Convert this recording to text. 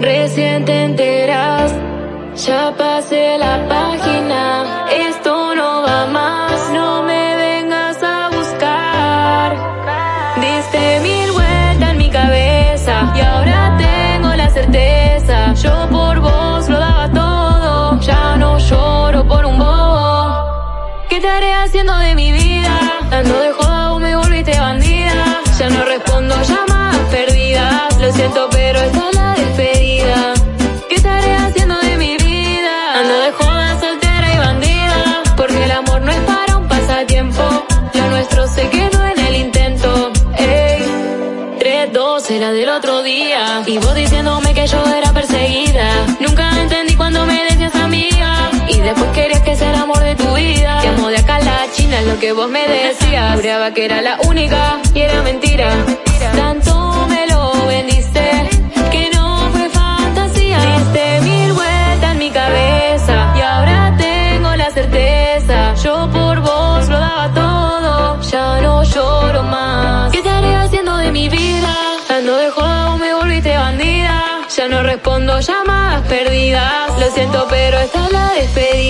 Recién te enteras, ya pasé la página, esto no va más, no me vengas a buscar. Diste mil estaré haciendo de mi vida? Ando de joda o me volviste bandida, ya no respondo llamadas perdidas, lo siento pero esta es la despedida. ¿Qué estaré haciendo de mi vida? Ando de joda soltera y bandida, porque el amor no es para un pasatiempo, lo nuestro se quedó en el intento. Ey, 3-2 era del otro día, y vos diciéndome que yo era que vos me decías. Juraba que era la única, y era mentira. Tanto me lo vendiste, que no fue fantasía. Diste mil vueltas en mi cabeza, y ahora tengo la certeza. Yo por vos lo daba todo, ya no lloro más. ¿Qué estaré haciendo de mi vida? Ando de joda o me volviste bandida. Ya no respondo llamadas perdidas. Lo siento, pero esta es la despedida.